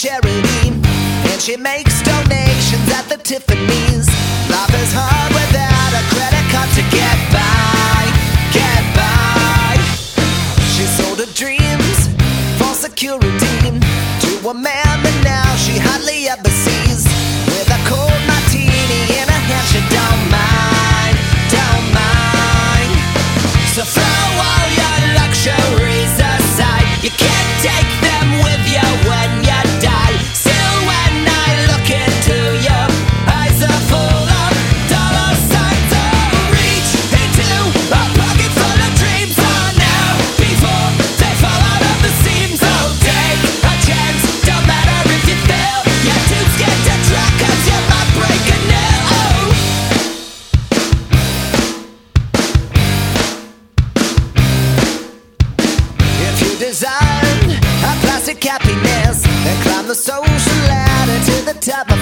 charities and she makes donations at the Tiffany. security to a man. design. A plastic happiness and climb the social ladder to the top of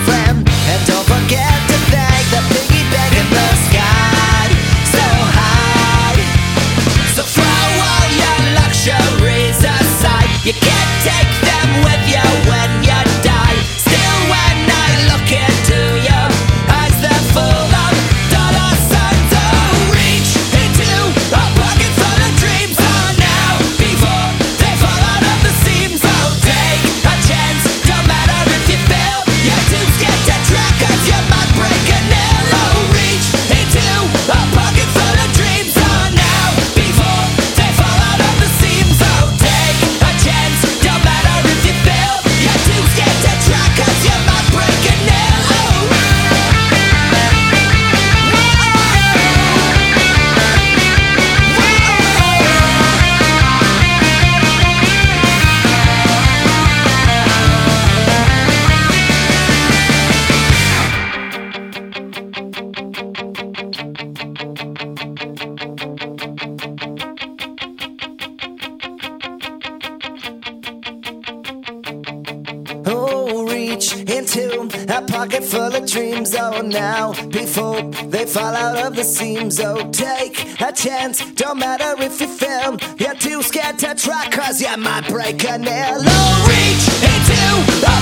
Oh, reach into a pocket full of dreams. Oh, now before they fall out of the seams. Oh, take a chance. Don't matter if you fail. You're too scared to try, cause you might break a nail. Oh, reach into